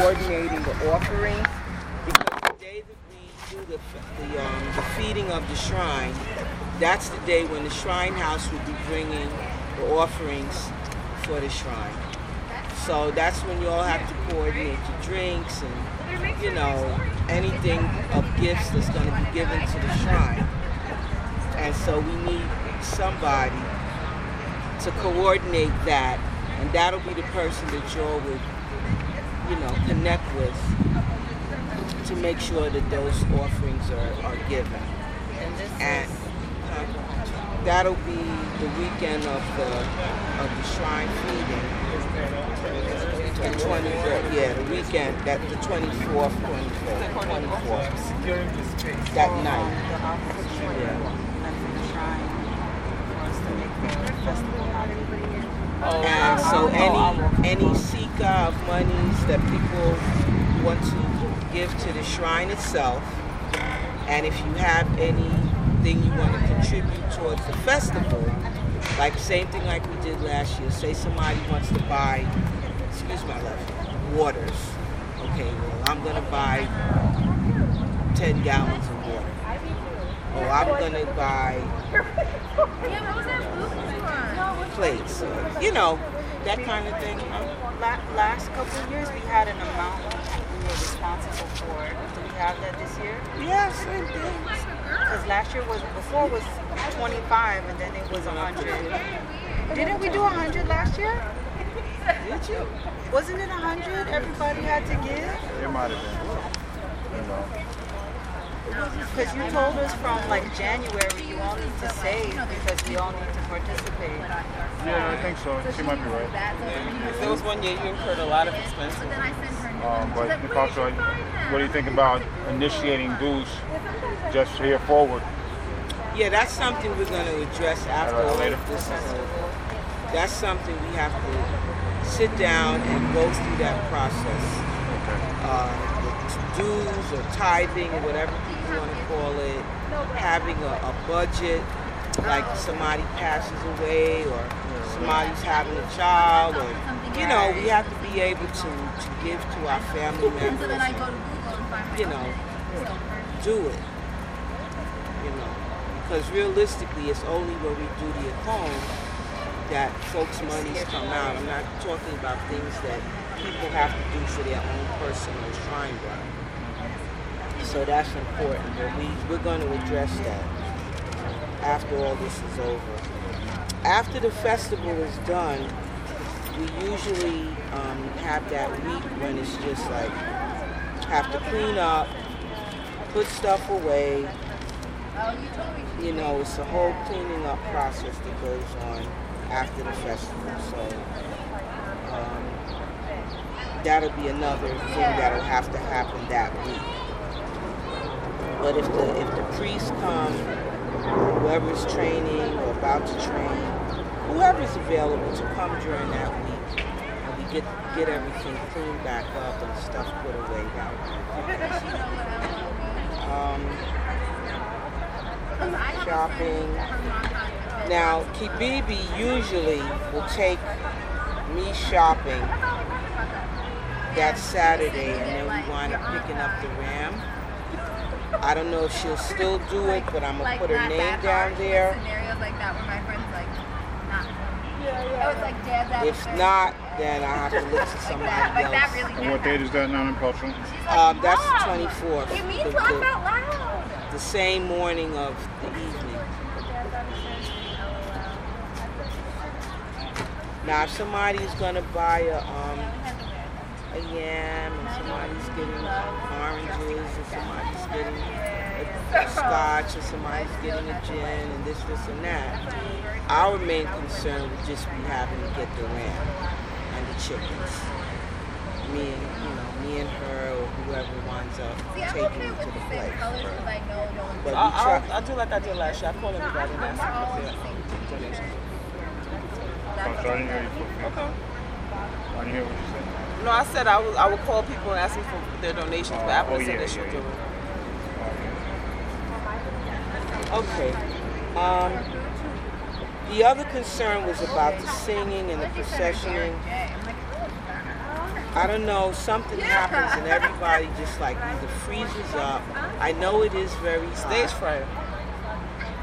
coordinating the offerings. Because the day that we do the, the, um, the feeding of the shrine, that's the day when the shrine house will be bringing the offerings for the shrine. So that's when you all have to coordinate your drinks and, you know, anything of gifts that's going to be given to the shrine. And so we need somebody to coordinate that, and that'll be the person that you all would, you know, connect with to make sure that those offerings are, are given. And that'll be the weekend of the of the shrine feeding. The 23rd, yeah, the weekend, that the 24th, 25th, 24th. That night. Yeah. And so any any seeker of monies that people want to give to the shrine itself, and if you have anything you want to contribute towards the festival, like same thing like we did last year. Say somebody wants to buy, excuse my love, waters. Okay, well I'm gonna buy 10 gallons of water. Or I'm gonna buy plates, or, you know, that kind of thing. La- last couple of years, we had an amount we were responsible for. Do we have that this year? Yeah, same thing. Because last year was, before was 25 and then it was 100. Didn't we do 100 last year? Did you? Wasn't it 100 everybody had to give? It might have been. You know. Because you told us from like January you all need to save because we all need to participate. Yeah, I think so. She might be right. There was one year you incurred a lot of expenses. Um, but Natasha, what do you think about initiating dues just here forward? Yeah, that's something we're going to address after Alright, later. of this is over. That's something we have to sit down and go through that process. Uh, the dues or tithing or whatever people want to call it, having a, a budget, like somebody passes away or somebody's having a child, or you know, we have to be able to, to give to our family members. and, you know, do it. You know, because realistically, it's only when we do the at home that folks' monies come out. I'm not talking about things that people have to do for their own personal shrine run. So that's important, but we, we're going to address that after all this is over. After the festival is done, we usually um, have that week when it's just like have to clean up, put stuff away. You know, it's a whole cleaning up process that goes on after the festival. So um, that'll be another thing that'll have to happen that week. But if the if the priests come, whoever's training or about to train, whoever's available to come during that week, and we get get everything cleaned back up and stuff put away. Nice. Um, shopping. Now, Kibibi usually will take me shopping that Saturday, and then we wind up picking up the ram. I don't know if she'll still do it, but I'm gonna put her name down there. Scenarios like that where my friends like, not. I was like, Dad's out If not, then I have to look to somebody Like that else. really And what date is that now in Peltron? Um, that's the 24th. It means the, laugh the- out loud. the same morning of the evening. Now, if somebody's gonna buy a um, a yam, and somebody's getting oranges, and somebody's getting a, a scotch, or somebody's getting a gin, and this, this, and that, our main concern would just be having to get the ram and the chickens. Me and you know, me and her, or whoever winds up See, I'm taking okay it to with the the same place. colors because I know no But I'll. I'll, I'll do like I did last year. I call everybody and ask all them the if same. donations. I'm sorry, I didn't hear you. Okay. I didn't hear what you said. No, I said I would, I would call people and ask them for their donations, but Apple oh, said yeah, they should yeah, do it. Okay. Um, the other concern was about the singing and the processioning. I don't know, something happens and everybody just like either freezes up. I know it is very Stage fright.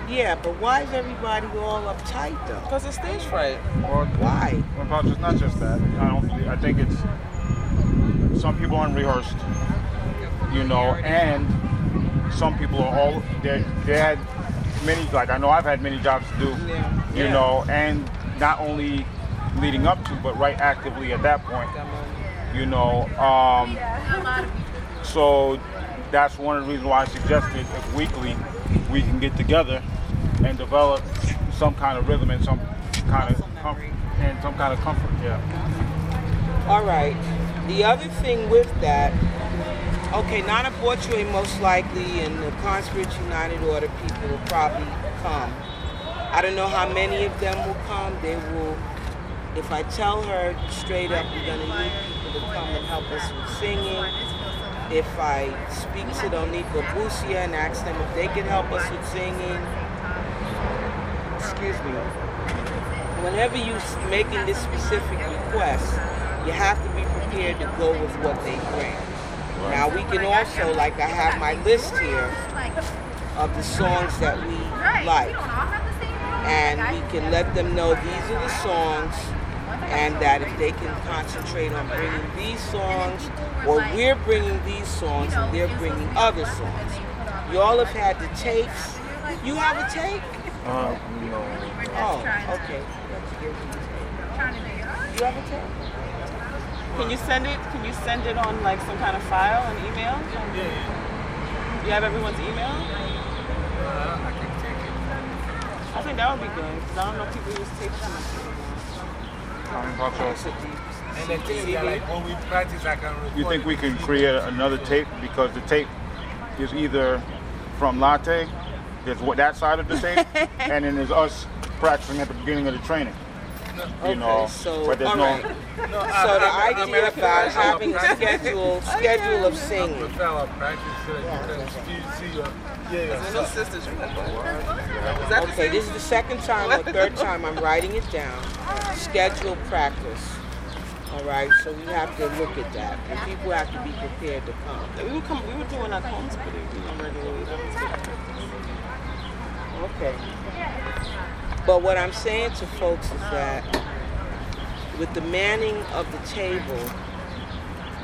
Yeah, but why is everybody all uptight though? Because it's stage fright. Or Why? Well, it's not just that. I don't. I think it's some people aren't rehearsed, you know, and some people are all they they had many like I know I've had many jobs to do, Yeah. you Yeah. know, and not only leading up to, but right actively at that point, you know. Um, so that's one of the reasons why I suggested if weekly we can get together and develop some kind of rhythm and some kind of comfort and some kind of comfort. Yeah. All right. The other thing with that, okay, Nana Borchway most likely and the Conspiracy United Order people will probably come. I don't know how many of them will come. They will, if I tell her straight up, we're going to need people to come and help us with singing. If I speak to Donico Busia and ask them if they can help us with singing, excuse me, whenever you're making this specific request, you have to be prepared to go with what they bring. Now we can also, like I have my list here of the songs that we like, and we can let them know these are the songs, and that if they can concentrate on bringing these songs, or we're bringing these songs and they're bringing other songs. You all have had the tapes. You have a tape? Uh, no. Oh, okay. Let's you. You have a tape? Can you send it? Can you send it on like some kind of file, an email? Yeah, yeah. You have everyone's email? Uh, I can take it. I think that would be good because I don't know if people use tapes too much anymore. I mean, Pops, so It's a deep. And the thing is that, like, when we practice, I can record You think we can create another tape because the tape is either from Latte, there's what that side of the tape, and then there's us practicing at the beginning of the training. You know, so, but there's no. right. No, So the I- I- idea about having a schedule, schedule of I singing. prefer our practice so that you can still see your. Yeah, I sisters, you have one. Is that the Okay, this is the second time or third time I'm writing it down. Schedule practice. All right, so we have to look at that. And people have to be prepared to come. We were come, we were doing our cones, but we were regularly. That was. Okay. But what I'm saying to folks is that with the manning of the table,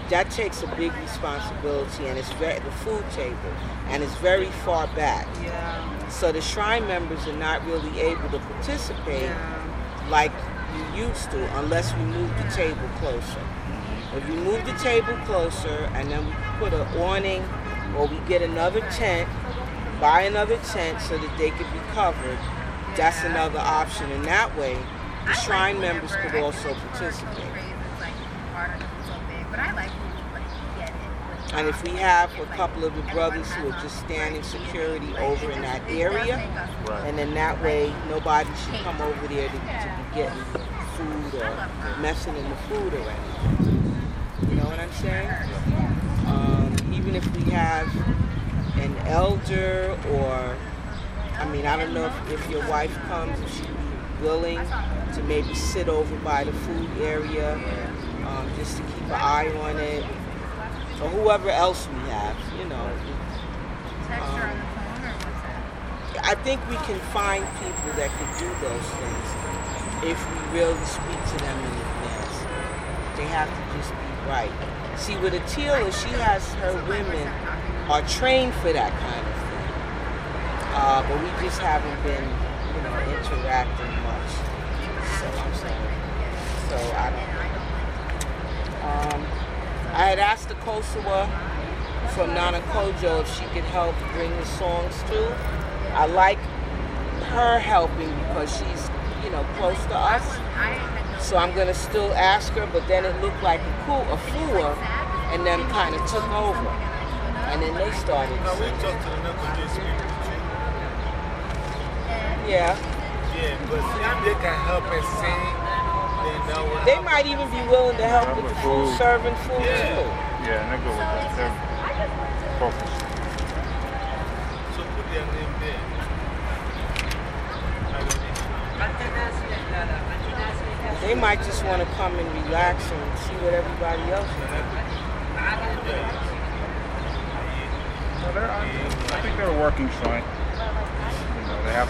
that takes a big responsibility, and it's very the food table, and it's very far back. Yeah. So the shrine members are not really able to participate like you used to unless we move the table closer. Mm-hmm. If we move the table closer and then we put an awning or we get another tent, buy another tent so that they can be covered, that's another option. And that way, the shrine members could also participate. And if we have a couple of the brothers who are just standing security over in that area, and then that way nobody should come over there to, to be getting food or messing in the food or anything. You know what I'm saying? Um, even if we have an elder or, I mean, I don't know if, if your wife comes, if she'd willing to maybe sit over by the food area um, just to keep an eye on it. Or whoever else we have, you know. Um, I think we can find people that can do those things if we really speak to them in advance. They have to just be right. See, with Attila, she has her women are trained for that kind of thing. Uh, but we just haven't been, you know, interacting much. So I'm saying. So I don't know. Um, I had asked the Kosowa from Nana Kojo if she could help bring the songs too. I like her helping because she's, you know, close to us. So I'm gonna still ask her, but then it looked like a cool, a fua, and then kind of took over, and then they started. No, we singing. talk to the local just people too. Yeah, Yeah, but see, if they can help us sing, then that will they might even be willing to help with the food, serving food Yeah. too. Yeah, and they're good with that. They're focused. So put their name there. I don't know. They They might just want to come and relax and see what everybody else is doing. Well, they're, I, I think they're a working site. You know, they have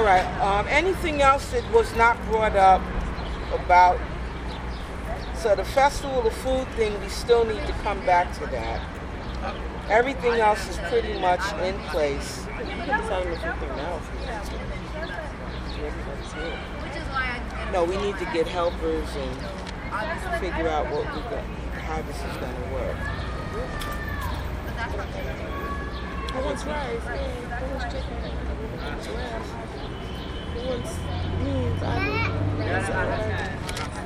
All right. Um, anything else that was not brought up about? So the festival of food thing, we still need to come back to that. Everything else is pretty much in place. You can tell them if you think now. if you want to. Everybody's here. Which is why I. No, we need to get helpers and figure out what we got, how this is going to work. but that's what. Who wants rice? Who wants chicken? Who wants rice? Who wants beans? I do.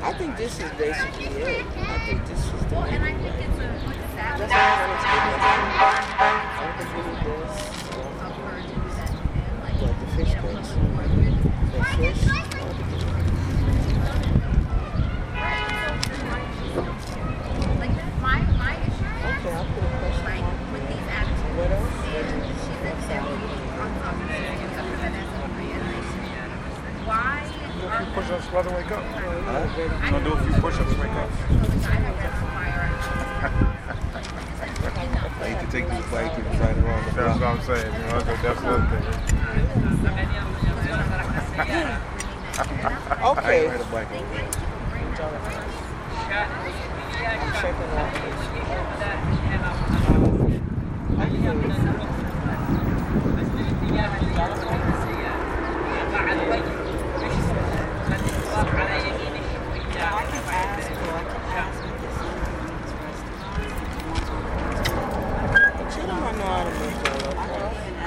I think this is basically it. I think this is the Well, and I think it's a like That's why I want to take I don't think we this. of her to do that and like What, the fish you cakes? put more food. the fish. Like my my issue is Okay, I'll put a question like mark. with these attitudes. What else? And she said several on top of it, and stuff like that, and like, why Do a are few push-ups, brother, wake up. I No, do a few push-ups, wake up. the guy identifier I hate to take these white people right around the That's what I'm saying. You know, that's, that's the other thing. Okay. ain't ride a bike over there. I'm checking out. I can ask, or I can ask if this But you don't know how to make that up. I can even ask them like, what I was gonna ask them if they can.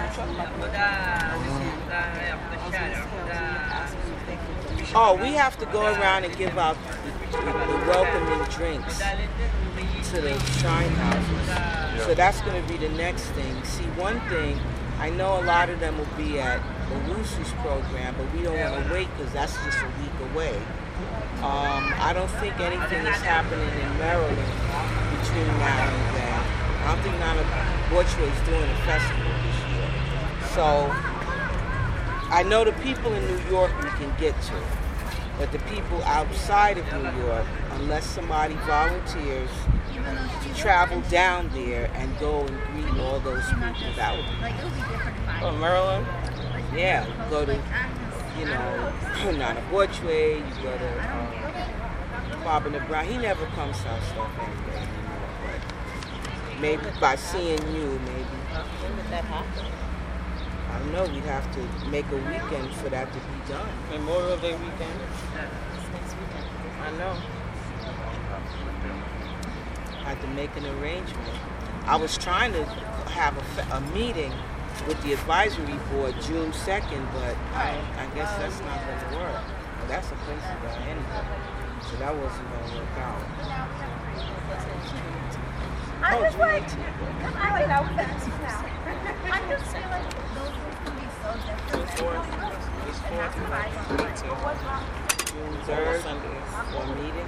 Oh, we have to go around and give out the, the welcoming drinks to the shrine houses. So that's going to be the next thing. See, one thing, I know a lot of them will be at Owusu's program, but we don't want to wait because that's just a week away. Um, I don't think anything is happening in Maryland between now and then. I don't think of Borchway is doing a festival. So I know the people in New York we can get to, but the people outside of New York, unless somebody volunteers to travel down there and go and greet all those people, that would like it would be different if Oh, Maryland? yeah, go to you know Nana Borchway, you go to um, Bob and the Brown. He never comes South Stuff anyway anymore, but maybe by seeing you, maybe When did that happen? I don't know. We'd have to make a weekend for that to be done. Memorial Day weekend. It's next weekend. I know. had to make an arrangement. I was trying to have a, a meeting with the advisory board June 2nd, but I, I guess that's not going to work. Well, that's a place to go anyway. So that wasn't going to work out. I Oh, just June like, 18th. I like that I just feel like 3rd for a meeting.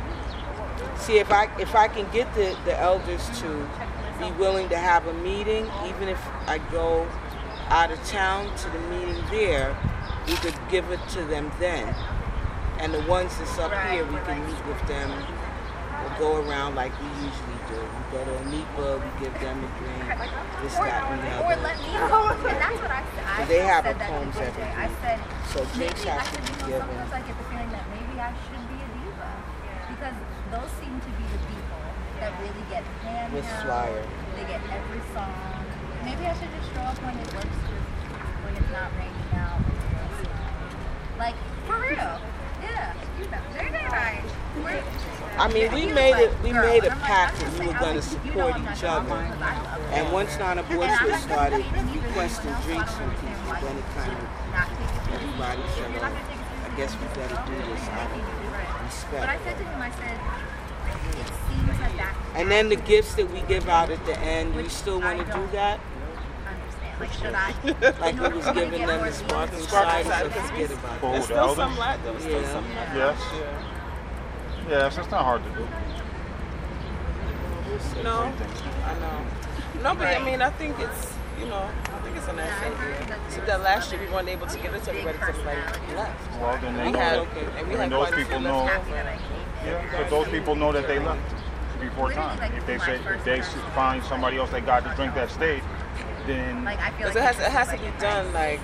See, if I, if I can get the, the elders to be willing to have a meeting, even if I go out of town to the meeting there, we could give it to them then. And the ones that's up here, we can meet with them. We'll go around like we usually do. We go to Anipa, we give them a drink, this, that, and the Or let me know. And that's what I said. I They have said a that to poems Jay. every I said, So drinks maybe I have to should, be you given. sometimes I get the feeling that maybe I should be a diva. Because those seem to be the people that really get handheld. With flyer. They get every song. Maybe I should just show up when it works, when it's not raining out. Like, for real. Yeah. You know, very, very right. We're, I mean, we made it. We made a pact that we were going to support each other. And once Nana Boyce started requesting drinks from people, then it kind of everybody said, "Oh, I guess we better do this out of But I respect." said to him, I said, it seems like that. And then the gifts that we give out at the end, we still want to do that. Understand. Like, should I? Like we was giving them the sparkling cider, so forget about For that. who, There's still some left. There was still Yeah. some left. Yes. Yeah. Yes, it's not hard to do. No, I know. No, but I mean, I think it's, you know, I think it's a nice idea. So that last year we weren't able to give it to everybody because everybody left. Well, then they We know had, that, and we and had those quite a few people know, yeah, but those people know that they left before time. If they say, if they find somebody else that got to drink that stayed, then, Like, I feel like it has, it has to be done like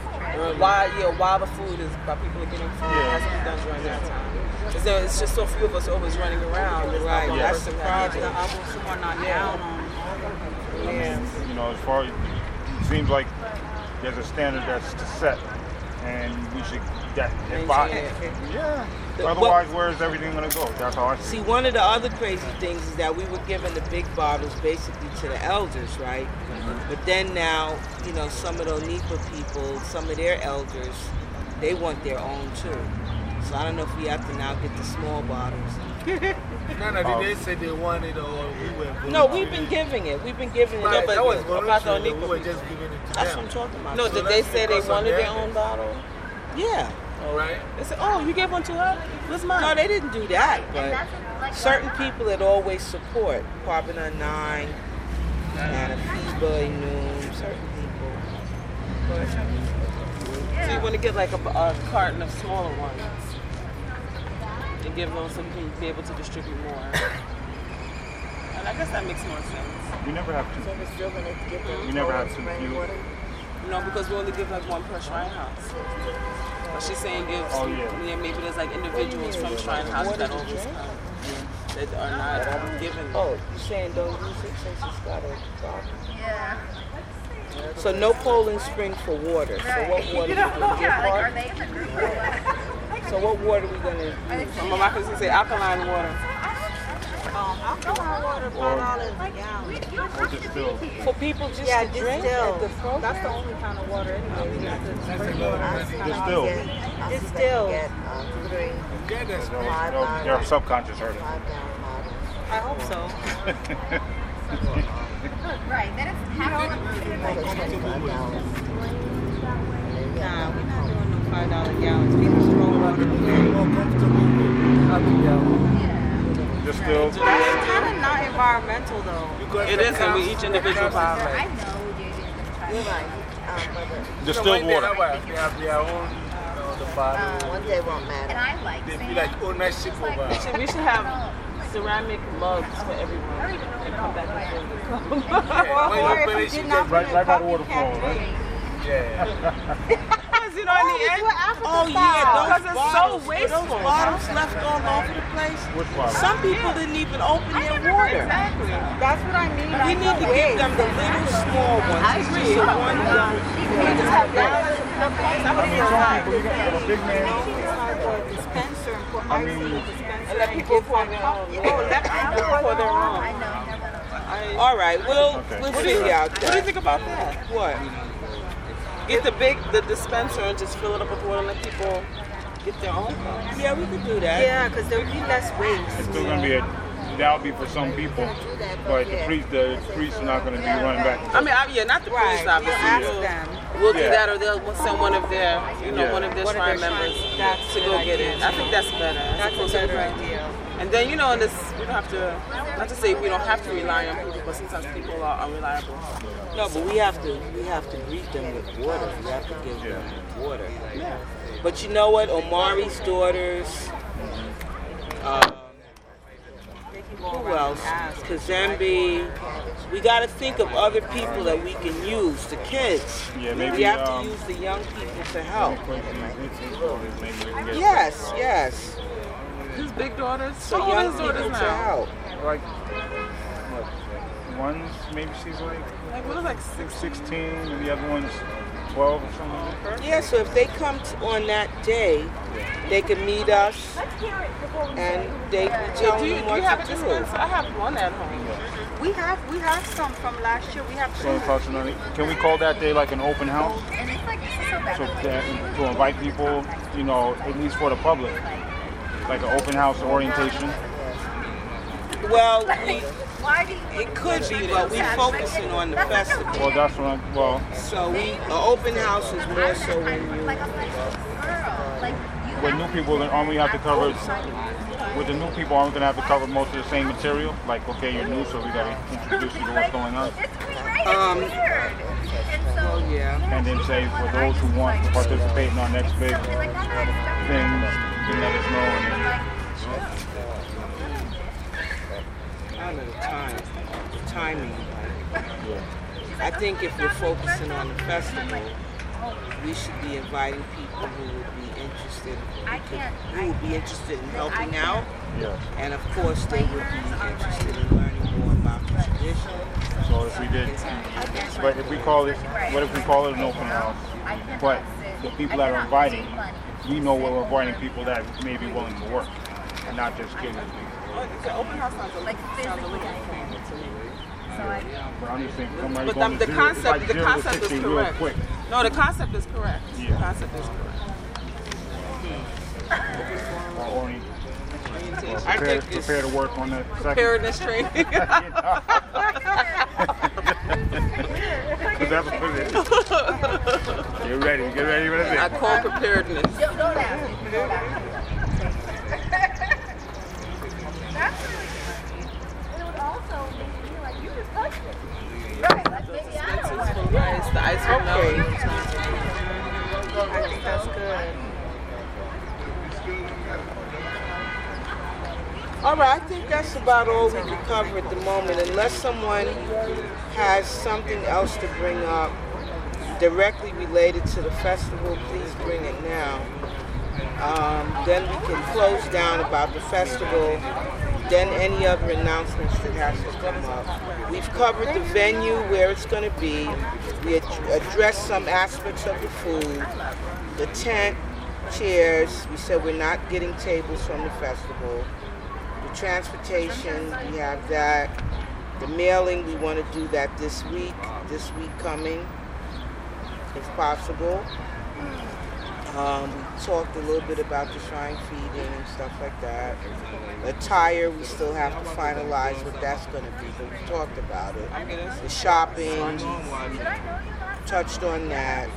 while, yeah, while the food is, while people are getting food, it has to be done during that time. Because there, it's just so few of us always running around. There's not Right, one that's the person that needs problem. it. someone not Yeah. down on. Yeah. you know, as far as, it seems like there's a standard that's set, and we should, that, if I, yeah. The- Otherwise, where is everything gonna go? That's how I see See, one of the other crazy things is that we were giving the big bottles basically to the elders, right? Mm-hmm. But then now, you know, some of the NEPA people, some of their elders, they want their own too. So I don't know if we have to now get the small bottles. None of they said they wanted or we were. No, we've been giving it. We've been giving it. Right, No, but that was about the voluntary. We were just giving it to that's them. what I'm talking about. No, So did they say they wanted their own bottle? yeah. All right. They said, oh, you gave one to her? What's mine? No, they didn't do that. But like certain people that always support Carbon 9 and a FIBA, Noom, certain people. But So you want to get like a, a carton of smaller ones and give them so you can be able to distribute more. and I guess that makes more sense. We never have to, So we're still gonna get the we never have cold to spring view. water? You know, because we only give like one per shrine house. But she's saying give, Oh, yeah. yeah. maybe there's like individuals from shrine house that always come that are not given. oh, you saying don't use it since it's got a bottle? Yeah. So no Poland Spring for water. So what water we gonna Yeah, like, are they in the group or what? So what water are we gonna Are they use? My mom can say alkaline water. Um, alcohol water, five dollars a gallon. Or For people just Yeah, to drink at the distilled. program? That's the only kind of water anyway. We got the spring water. just still, It's still. Get uh, three, Get us. they'll, five they'll, they're bottles, subconscious hurting. five gallon bottles. I hope so. Right. Then it's half of Like. Nah, we're not doing no five dollar gallons. People throw water away. More comfortable. Just still, That's kind of not environmental though. Because It the is, and we each individual the I know you didn't You're try. right. Um, but the- So still when they water. they have their own, you know, one day won't And. I like They saying be like ownership We over. should, we should have ceramic mugs for everyone and come back and fill the cup. Yeah, when Or if you you did not just- Right, right by the waterfall, right? Yeah. you know, in the end, Do an African Oh style. yeah, those Because it's so bottles, wasteful. those bottles left all over the place. Which bottle? Some people didn't even open their water. exactly. That's what I mean. We need to give them the little small ones. It's just a one gun. We just have gallons of the place. I would Some people, you got a big man, inside the dispenser and put I ice in the mean- dispenser And let people pour their own. Oh, let people pour their own. I know, never know. All right, we'll Okay. we'll what, do you, figure what do you think about that? What? Get the big, the dispenser and just fill it up with water and let people get their own cups. Yeah, we could do that. Yeah, because there would be less waste. it's still gonna be a, that'll be for some people, but the priest, the priests are not gonna be running back. I mean, I, yeah, not the Right, priest, we'll obviously. ask We'll, them. we'll do Yeah. that, or they'll send one of their, you know, Yeah. one of their One of their members shrine- to go get idea, it. I think that's better. as That's a better idea. And then, you know, in this, we don't have to, not to say we don't have to rely on people, but sometimes people are unreliable. No, but we have to we have to greet them with water. We have to give them water. But you know what? Omari's daughters. Um, who else? Kazembe. We got to think of other people that we can use. The kids. Yeah, maybe, we have to um, use the young people to help. Quincy, Quincy's daughters, maybe we can get Yes, yes. His big daughters, so old are young his daughters to now. like what? One's maybe she's like Like, what is like six? 16, and the other one's 12 or something like? Yeah, so if they come t- on that day, they can meet us and they can tell Do you, them do what you have a to do. dispenser? I have one at home. We have we have some from last year. We have So it's also not- Can we call that day like an open house? and it's like it's so bad. So that, to invite people, you know, at least for the public, like an open house orientation. Well, we, Why do you it could be, but we're focusing on the festival. Well, that's what I'm, well, So we, the open house is more so when you, like a girl? Like you with new people, aren't we have to cover, with the new people, aren't we gonna have to cover most of the same material? Like, okay, you're new, so we gotta introduce you to what's going on. Um, it's. And oh yeah. And then say, for those who want to participate in our next big something like that. things, then let us know. And I know the time, the timing. I think if we're focusing on the festival, we should be inviting people who would be interested, I can't. who would be interested in helping out. Yes. And of course, they would be interested in learning more about the tradition. So if we did, but if we call it, what if we call it an open house? But the people that are inviting, we know we're inviting people that may be willing to work, and not just kids. Oh, The open house sounds a, Like sounds a physically. little informal to me. So I, But I'm just saying, somebody But going the, the zero, concept, like the zero to concept is 60 real correct. quick. No, the concept is correct. The concept is correct. Or hmm. orient- I prepare, think it's prepare to work on that second. Preparedness training. Because that's what it is. Get ready, get ready for I call preparedness. don't, don't ask me. Don't ask me. That's really It would also make me like you just touched it. Right, like maybe I don't want to. ice, the ice will melt. I think that's good. All right, I think that's about all we can cover at the moment. Unless someone has something else to bring up directly related to the festival, please bring it now. Um, then we can close down about the festival. Then any other announcements that has to come up. We've covered the venue where it's going to be. We ad- addressed some aspects of the food, the tent, chairs. We said we're not getting tables from the festival transportation, we have that. The mailing, we want to do that this week, this week coming, if possible. Um, we talked a little bit about the shrine feeding and stuff like that. Attire, we still have to finalize what that's going to be, but we talked about it. The shopping, touched on that.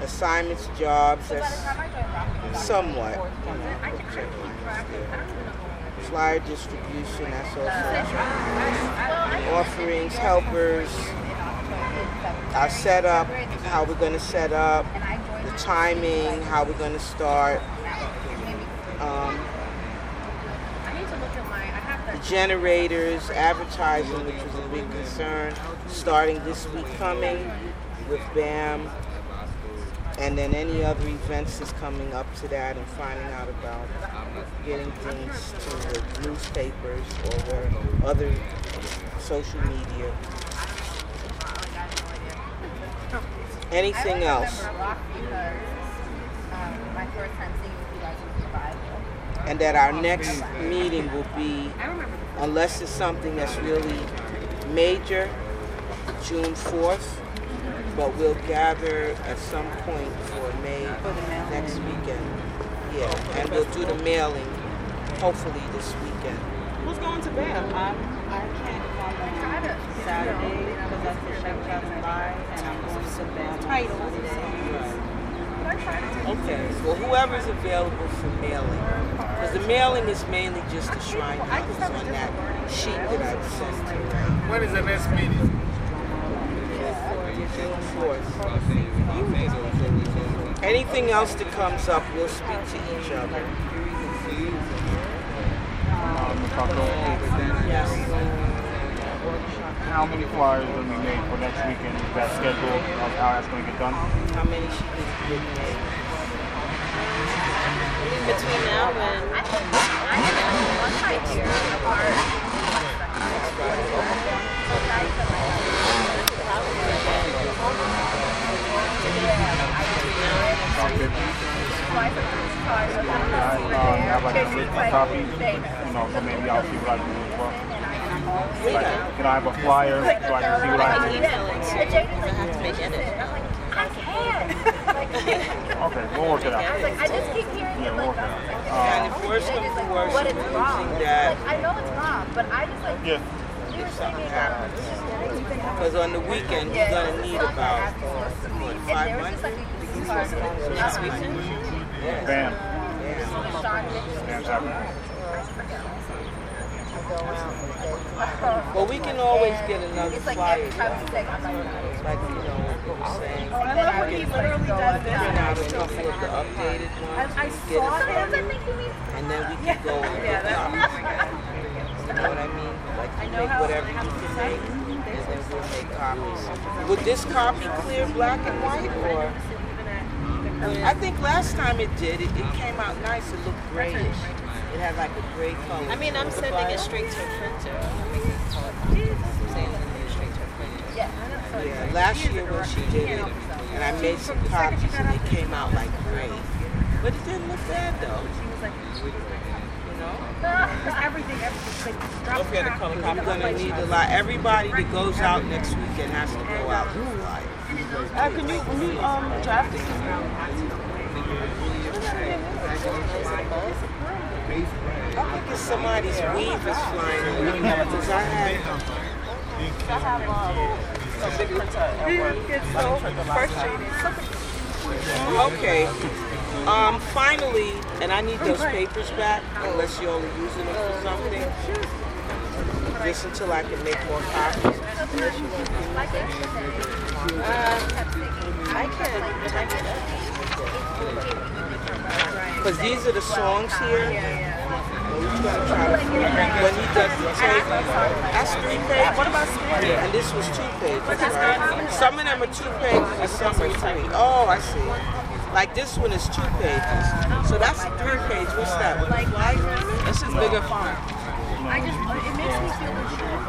Assignments, jobs, that's somewhat. you know, flyer distribution, that's also offerings, helpers, our setup, how we're going to set up, the timing, how we're going to start, um, I need to look at my, I have the generators, advertising, which was a big concern, starting this week coming with BAM, and then any other events that's coming up to that and finding out about getting things to the newspapers or other social media. Anything else? um, my first time singing with you guys was Revival. And that our next meeting will be, unless it's something that's really major, June 4th, but we'll gather at some point for May next weekend. Yeah, and we'll do the mailing hopefully this weekend. Who's going to BAM? Um, I'm, I can't come on Saturday because that's the chef passing by and I'm going to BAM on Sunday. Okay, well, whoever's available for mailing, because the mailing is mainly just the shrine numbers on that sheet that I sent to you. When is the next meeting? June 4th. Anything else that comes up, we'll speak to each other. Um, How many flyers are we made for next weekend? Is that scheduled of how that's going to get done? How many should be getting made? Between now and Yeah. Copy, you know, so maybe I'll see what I can do as well. Like, can I have a flyer so I can see what I can do? But Jada's like, have to make edits. I'm like, can. Okay, we'll work it I out. like, I just keep hearing Yeah, it we'll like, work it out. And if worse comes to worse, but it's wrong. that Like, I know it's wrong, but I just like, yeah. if something happens. Because on the weekend, you're gonna need about, what, And five there was months? just like a car last weekend. Bam. Sean Dixon. Bam's happening. But we can always get another It's like flyer. every time we sing, I'm oh, like, you know, what we're saying. I love when he literally does this. Print out a couple of the updated ones. I get saw it him. from you, And then we can go and up. that's. You know what I mean? Like you make whatever you can make, and then we'll make copies. Would this copy clear black and white, or? I think last time it did, it, it came out nice. It looked grayish. It had like a gray color. I mean, I'm sending it straight to a printer. I'm making it color saying sending it straight to a printer. Yeah, last year when she did it, and I made some copies, and they came out like gray. But it didn't look bad though. You know? Everything, everything. Don't forget the color copy. I'm gonna need a lot. Everybody that goes out next weekend has to go out with a flyer. Uh, can you, can you um, draft it? I think it's somebody's weave is flying around because I had. I have um, a big printer at work. It's so frustrating. Okay. Um, finally, and I need those papers back unless you're only using them for something. Just until I can make more copies. Because these are the songs here. When he does the tape, that's three pages. What about And this was two pages? Some of them are two pages and some are three. Oh, I see. Like this one is two pages. So that's three page. What's that one? It's just bigger font. I just, it makes me feel ashamed.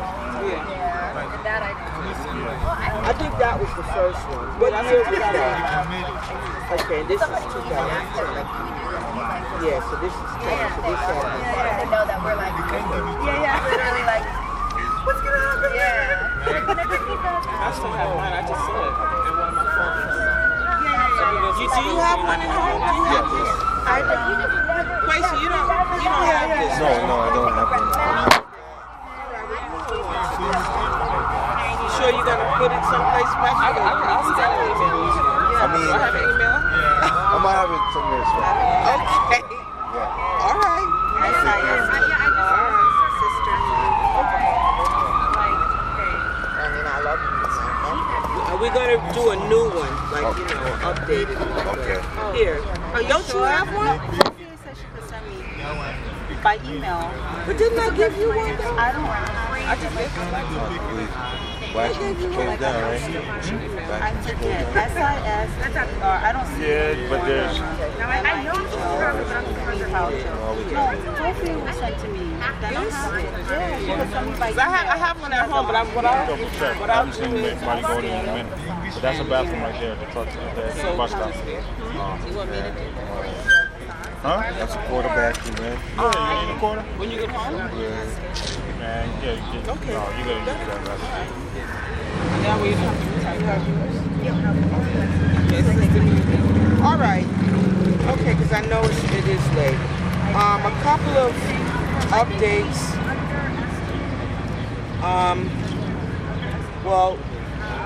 yeah. And that I, I think that was the first one. What year was that? Okay, this is 2010. Yeah, so this is 10. So this to had know that we're like, yeah, yeah, literally like, what's gonna happen? Yeah. I still have mine. I just saw it in one of my phones. You, do you have one at home? Do you have this? I don't. Quasi, you don't, you don't have this. No, no, I don't have one. You sure you're gonna put it someplace special? I, I, I'll send an email. I mean, I have an email? I might have it somewhere. So. Okay. Yeah. All right. I mean, I love you. We're gonna do a new one, like you know, updated. One. Okay. Here. Oh, don't you have one? Sophia said she could send me by email. But didn't I give you one though? I don't I just gave you Why should we close down, right? I forget. S-I-S, or I don't see Yeah, it but there's- the- No, I know she's No, Sophia was sent to me. Then I have it. Yeah, she was sent me by 'Cause I have, I have one at home, but I'm, what I'll, Double check. what I I'll haven't do seen is, anybody go there in a minute. But that's a bathroom right there. The truck, the bus stop. Uh, Huh? That's a quarter bathroom, man. Yeah, you need a quarter? when you get home, Yeah. Man, yeah, you get, Okay. no, you gotta use that bathroom. that way you don't have to retype. You have yours? Yes, it's the music. All right. Okay, because I know it's, it is late. Um, a couple of updates. Um, well,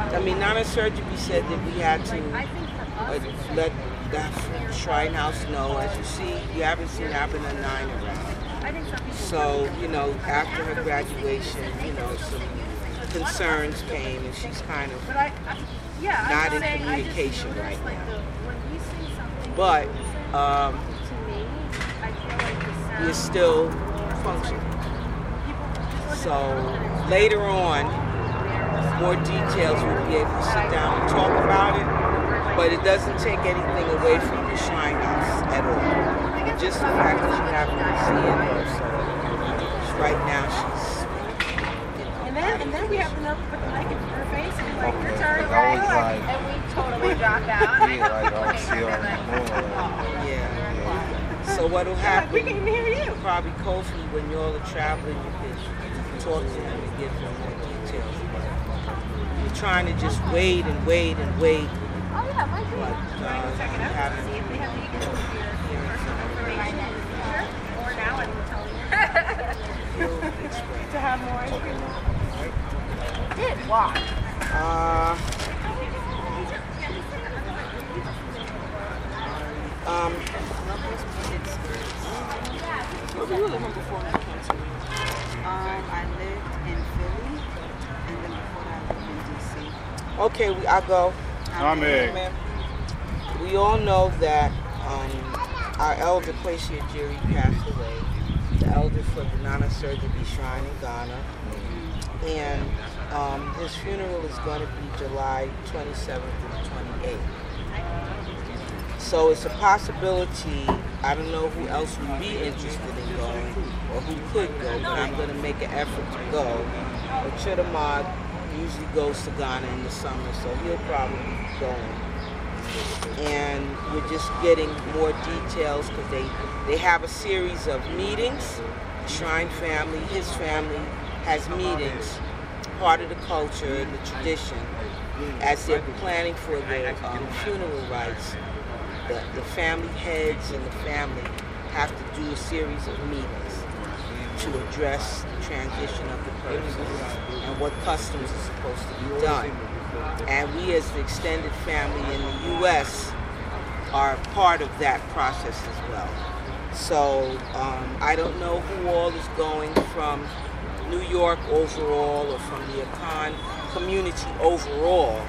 I mean, Nana Surgery said that we had to uh, let the Shrine House know. As you see, you haven't seen Avenue 9 around. So, you know, after her graduation, you know, some concerns came and she's kind of not in communication right now. But um, we're still functioning. So later on, more details we'll be able to sit down and talk about it. But it doesn't take anything away from the Shrine House at all. Just the fact that you happen to see it her. So right now she's And then, and then we have to know put the mic in her face and be like, your Okay. turn. 'Cause I like, and we totally drop out. yeah, like I was still on the moon. Yeah. So what'll happen? We can hear you. Probably Kofi, when y'all are traveling, you can talk to him and give him more details. But you're trying to just wait and wait and wait, yeah, my but uh, you haven't. See if we have any information. Or now I will tell you. To have more ice cream. Did walk. Uh, um, Where were you living before you came to? Um, I lived in Philly, and then before that, I lived in DC. okay, we, I'll go. I'm in. We all know that um, our elder Quasia Jerry passed away, the elder for the Nana Surgery Shrine in Ghana. And um, his funeral is going to be July 27th and 28th. So it's a possibility. I don't know who else would be interested in going or who could go, but I'm going to make an effort to go. But Chidamad usually goes to Ghana in the summer, so he'll probably be going and we're just getting more details because they they have a series of meetings. Shrine family, his family has meetings, part of the culture and the tradition, as they're planning for their um, funeral rites. The, the family heads and the family have to do a series of meetings to address the transition of the person and what customs are supposed to be done. And we, as the extended family in the U.S., are part of that process as well. So um, I don't know who all is going from New York overall or from the Akan community overall,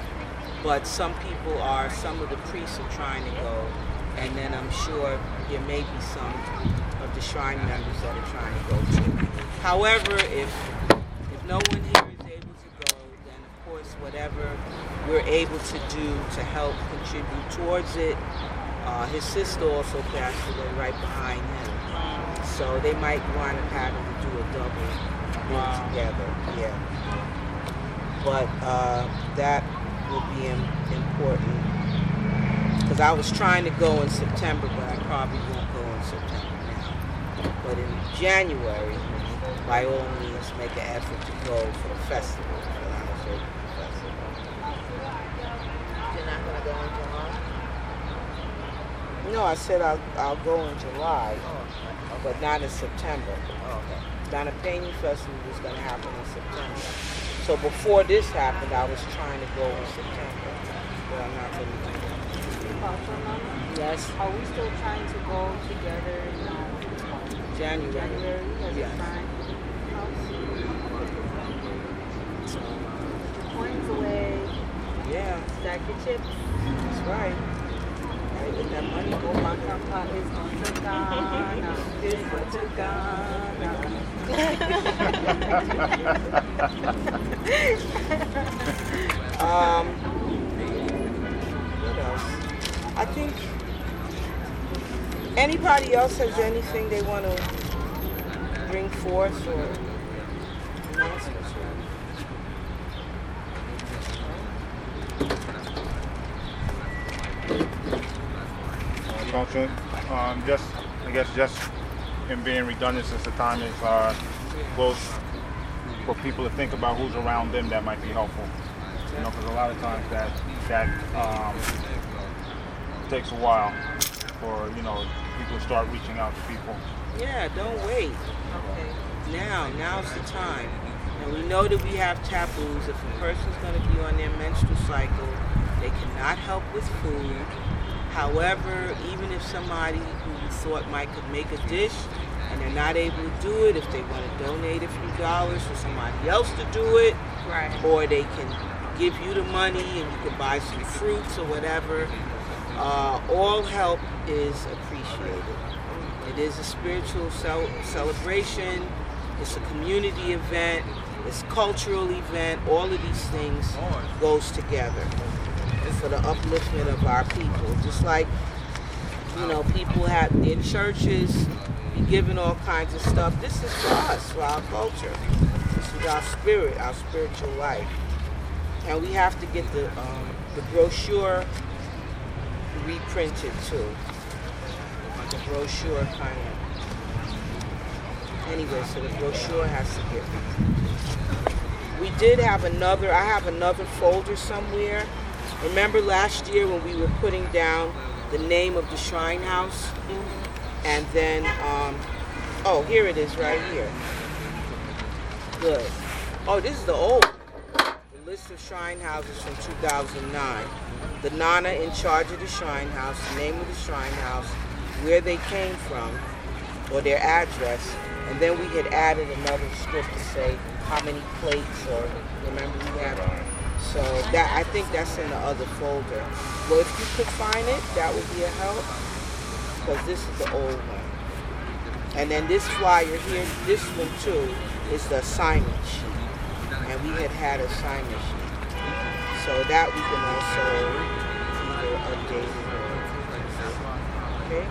but some people are, some of the priests are trying to go, and then I'm sure there may be some shrine members that are trying to go too. However, if if no one here is able to go, then of course whatever we're able to do to help contribute towards it. Uh, his sister also passed away right behind him, so they might wind up having to do a double meal together. Yeah, but uh, that will be important because I was trying to go in September, but I probably won't go in September now. But in January, by all means, make an effort to go for the festival, for the Lionel Surgery Festival. You're not gonna go in July? No, I said I'll, I'll go in July, Oh, but not in September. oh, okay. Donna Pena Festival was going to happen in September. So before this happened, I was trying to go in September, but I'm not going to do that. Also, Yes, are we still trying to go together in January. January Yes. a shrine house? So, Coins away, yeah, stack your chips. that's right. That money. Oh, my is going to Ghana. Is going to Ghana. Um, what else? I think anybody else has anything they want to bring forth or announcements. Um, just, I guess, just in being redundant since the time is uh, close for people to think about who's around them that might be helpful. You know, because a lot of times that that um, takes a while for you know people start reaching out to people. Yeah, don't wait. Now, now's the time. And we know that we have taboos. If a person's going to be on their menstrual cycle, they cannot help with food. However, even if somebody who you thought might could make a dish and they're not able to do it, if they want to donate a few dollars for somebody else to do it, Right. or they can give you the money and you can buy some fruits or whatever. Uh, all help is appreciated. It is a spiritual cel- celebration. It's a community event. It's cultural event. All of these things goes together for the upliftment of our people. Just like you know, people have their churches be giving all kinds of stuff. This is for us, for our culture. This is our spirit, our spiritual life. And we have to get the um, the brochure reprinted too. the brochure kind of. Anyway, so the brochure has to get. We did have another. I have another folder somewhere. Remember last year when we were putting down the name of the shrine house, and then um, oh here it is right here. Good. Oh, this is the old. List of shrine houses from 2009. The Nana in charge of the shrine house, the name of the shrine house, where they came from, or their address, and then we had added another script to say how many plates or remember we had. So that I think that's in the other folder. Well, if you could find it, that would be a help, because this is the old one. And then this flyer here, this one too, is the assignment sheet. And we had had a sign sheet. So that we can also either update or okay.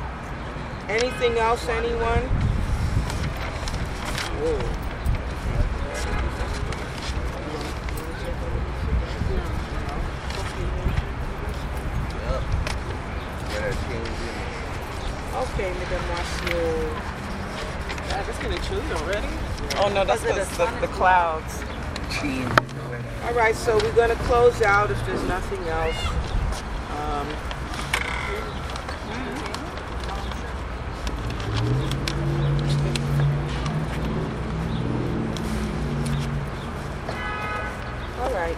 Anything else, anyone? Whoa. Okay, Madame Marcio. God, it's getting chilly already. Oh no, that's because the, the clouds. All right, so we're going to close out if there's nothing else. Um, all right.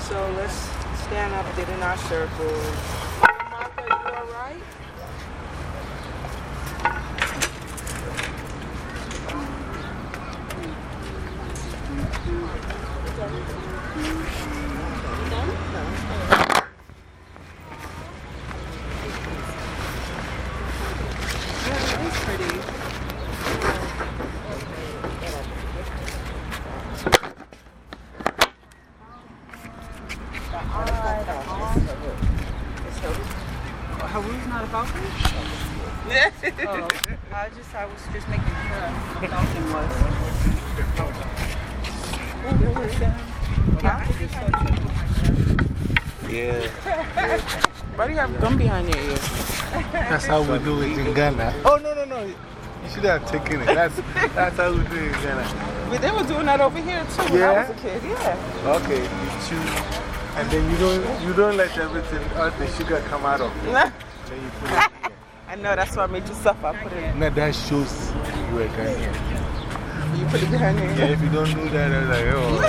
So let's stand up, get in our circle. Martha, you all right? It's pretty. Haru's not a falcon? Yeah. Oh, I just, I was just making sure a falcon was. Yeah. Why do you have gum behind your ear? That's how we do it in Ghana. Oh, no, no, no. You should have taken it. That's, that's how we do it in Ghana. But they were doing that over here too when I Yeah? was a kid. Yeah. Okay, you chew. And then you don't, you don't let everything, all the sugar come out of it. Then you put it. I know, that's why I made you suffer. I put it, Now that shows you are Ghanaian. you put it behind your Yeah, if you don't do that, I'm like, oh.